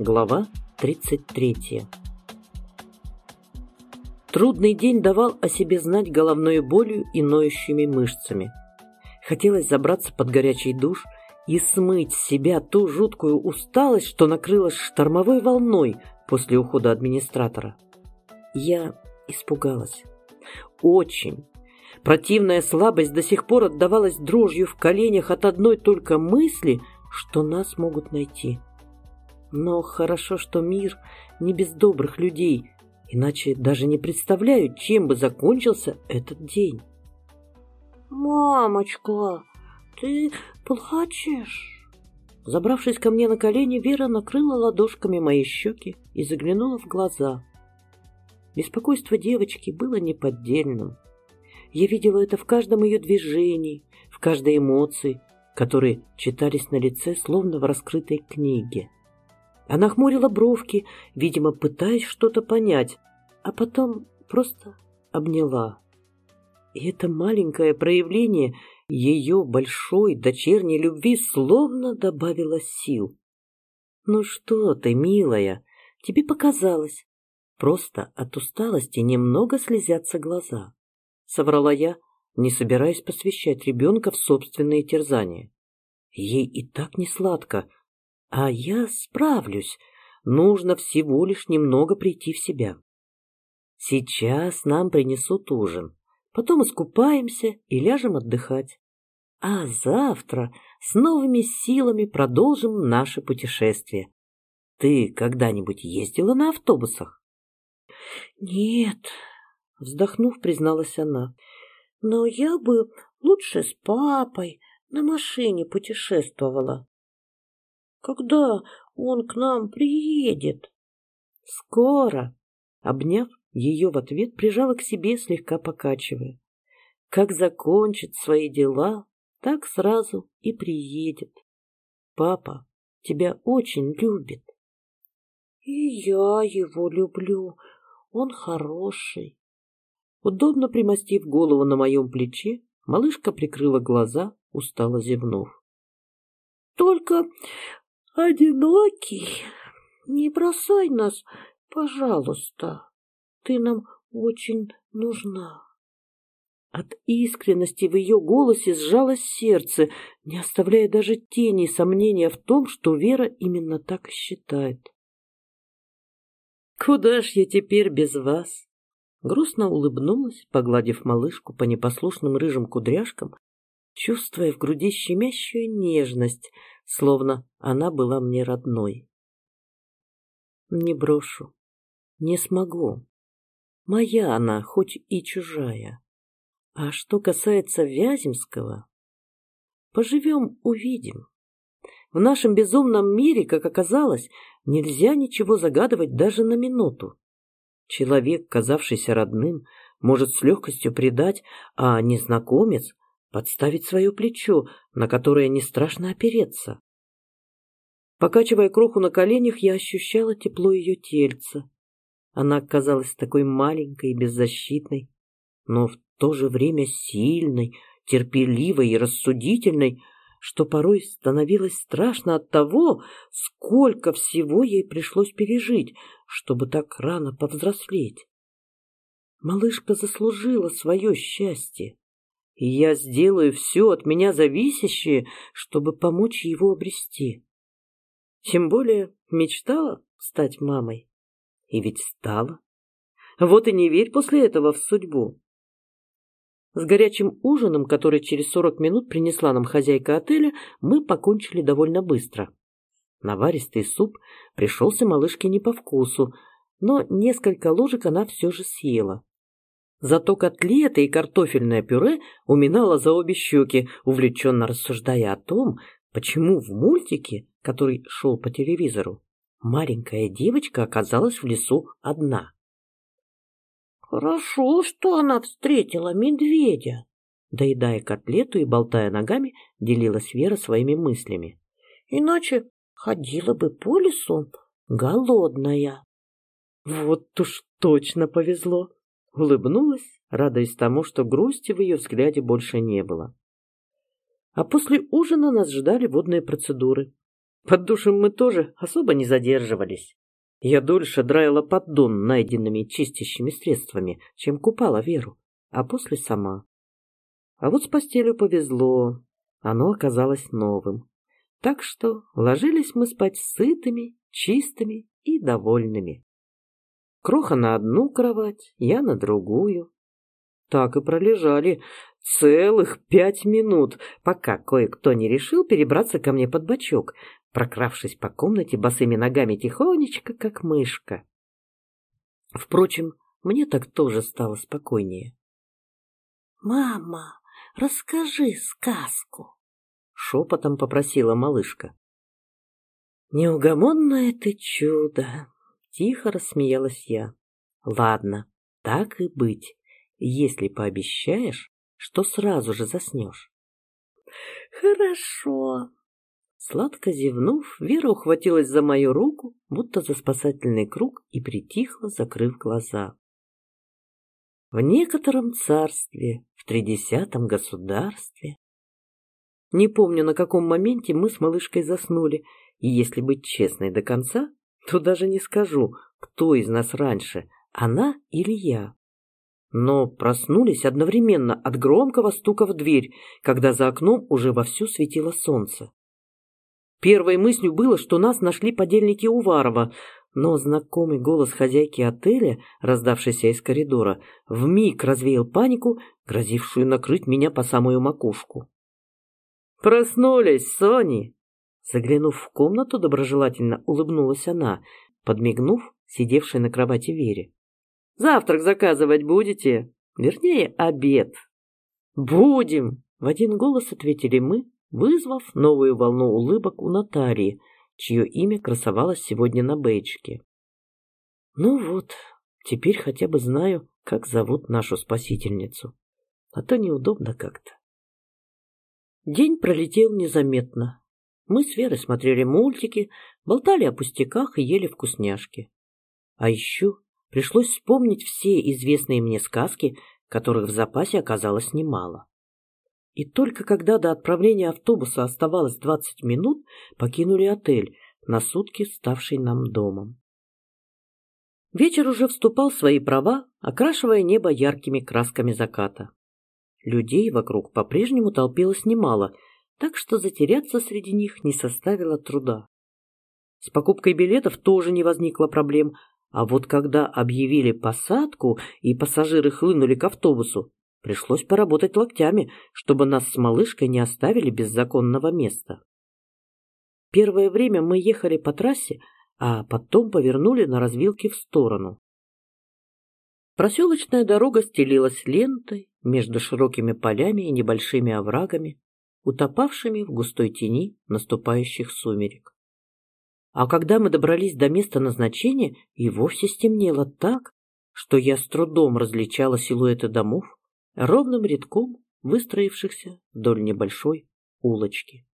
Глава 33 Трудный день давал о себе знать головной болью и ноющими мышцами. Хотелось забраться под горячий душ и смыть с себя ту жуткую усталость, что накрылась штормовой волной после ухода администратора. Я испугалась. Очень. Противная слабость до сих пор отдавалась дрожью в коленях от одной только мысли, что нас могут найти. Но хорошо, что мир не без добрых людей, иначе даже не представляю, чем бы закончился этот день. «Мамочка, ты плачешь?» Забравшись ко мне на колени, Вера накрыла ладошками мои щеки и заглянула в глаза. Беспокойство девочки было неподдельным. Я видела это в каждом ее движении, в каждой эмоции, которые читались на лице, словно в раскрытой книге. Она хмурила бровки, видимо, пытаясь что-то понять, а потом просто обняла. И это маленькое проявление ее большой дочерней любви словно добавило сил. «Ну что ты, милая, тебе показалось. Просто от усталости немного слезятся глаза», — соврала я, не собираясь посвящать ребенка в собственные терзания. Ей и так не сладко, а я справлюсь. Нужно всего лишь немного прийти в себя. Сейчас нам принесут ужин. Потом искупаемся и ляжем отдыхать. А завтра с новыми силами продолжим наше путешествие. Ты когда-нибудь ездила на автобусах? Нет, вздохнув, призналась она. Но я бы лучше с папой на машине путешествовала. Когда он к нам приедет? Скоро. Обняв ее в ответ, прижала к себе, слегка покачивая. Как закончит свои дела, так сразу и приедет. Папа тебя очень любит. И я его люблю. Он хороший. Удобно примостив голову на моем плече, малышка прикрыла глаза, устало зевнув. Только одинокий. Не бросай нас, пожалуйста. Ты нам очень нужна. От искренности в ее голосе сжалось сердце, не оставляя даже тени сомнения в том, что Вера именно так считает. «Куда ж я теперь без вас?» Грустно улыбнулась, погладив малышку по непослушным рыжим кудряшкам, чувствуя в груди щемящую нежность, словно она была мне родной. Не брошу, не смогу. Моя она, хоть и чужая. А что касается Вяземского, поживем, увидим. В нашем безумном мире, как оказалось, нельзя ничего загадывать даже на минуту. Человек, казавшийся родным, может с легкостью предать, а незнакомец подставить свое плечо, на которое не страшно опереться. Покачивая кроху на коленях, я ощущала тепло ее тельца. Она казалась такой маленькой и беззащитной, но в то же время сильной, терпеливой и рассудительной, что порой становилось страшно от того, сколько всего ей пришлось пережить, чтобы так рано повзрослеть. Малышка заслужила свое счастье и я сделаю все от меня зависящее, чтобы помочь его обрести. Тем более мечтала стать мамой. И ведь стала. Вот и не верь после этого в судьбу. С горячим ужином, который через сорок минут принесла нам хозяйка отеля, мы покончили довольно быстро. Наваристый суп пришелся малышке не по вкусу, но несколько ложек она все же съела. Зато котлеты и картофельное пюре уминала за обе щеки, увлеченно рассуждая о том, почему в мультике, который шел по телевизору, маленькая девочка оказалась в лесу одна. «Хорошо, что она встретила медведя», доедая котлету и болтая ногами, делилась Вера своими мыслями. «Иначе ходила бы по лесу голодная». «Вот уж точно повезло!» Улыбнулась, радуясь тому, что грусти в ее взгляде больше не было. А после ужина нас ждали водные процедуры. Под душем мы тоже особо не задерживались. Я дольше драила поддон найденными чистящими средствами, чем купала Веру, а после сама. А вот с постелью повезло, оно оказалось новым. Так что ложились мы спать сытыми, чистыми и довольными. Кроха на одну кровать, я на другую. Так и пролежали целых пять минут, пока кое-кто не решил перебраться ко мне под бочок, прокравшись по комнате босыми ногами тихонечко, как мышка. Впрочем, мне так тоже стало спокойнее. «Мама, расскажи сказку!» — шепотом попросила малышка. «Неугомонное ты чудо!» — тихо рассмеялась я. «Ладно, так и быть, если пообещаешь, что сразу же заснешь». «Хорошо», Сладко зевнув, Вера ухватилась за мою руку, будто за спасательный круг, и притихла, закрыв глаза. В некотором царстве, в тридесятом государстве. Не помню, на каком моменте мы с малышкой заснули, и если быть честной до конца, то даже не скажу, кто из нас раньше, она или я. Но проснулись одновременно от громкого стука в дверь, когда за окном уже вовсю светило солнце. Первой мыслью было, что нас нашли подельники Уварова, но знакомый голос хозяйки отеля, раздавшийся из коридора, вмиг развеял панику, грозившую накрыть меня по самую макушку. «Проснулись, Сони!» Заглянув в комнату, доброжелательно улыбнулась она, подмигнув сидевшей на кровати Вере. «Завтрак заказывать будете? Вернее, обед». «Будем!» — в один голос ответили мы, вызвав новую волну улыбок у Натальи, чье имя красовалось сегодня на бейджике. Ну вот, теперь хотя бы знаю, как зовут нашу спасительницу. А то неудобно как-то. День пролетел незаметно. Мы с Верой смотрели мультики, болтали о пустяках и ели вкусняшки. А еще пришлось вспомнить все известные мне сказки, которых в запасе оказалось немало. И только когда до отправления автобуса оставалось 20 минут, покинули отель, на сутки ставший нам домом. Вечер уже вступал в свои права, окрашивая небо яркими красками заката. Людей вокруг по-прежнему толпилось немало, так что затеряться среди них не составило труда. С покупкой билетов тоже не возникло проблем, а вот когда объявили посадку и пассажиры хлынули к автобусу, Пришлось поработать локтями, чтобы нас с малышкой не оставили без законного места. Первое время мы ехали по трассе, а потом повернули на развилке в сторону. Проселочная дорога стелилась лентой между широкими полями и небольшими оврагами, утопавшими в густой тени наступающих сумерек. А когда мы добрались до места назначения, и вовсе стемнело так, что я с трудом различала силуэты домов, ровным рядком выстроившихся вдоль небольшой улочки.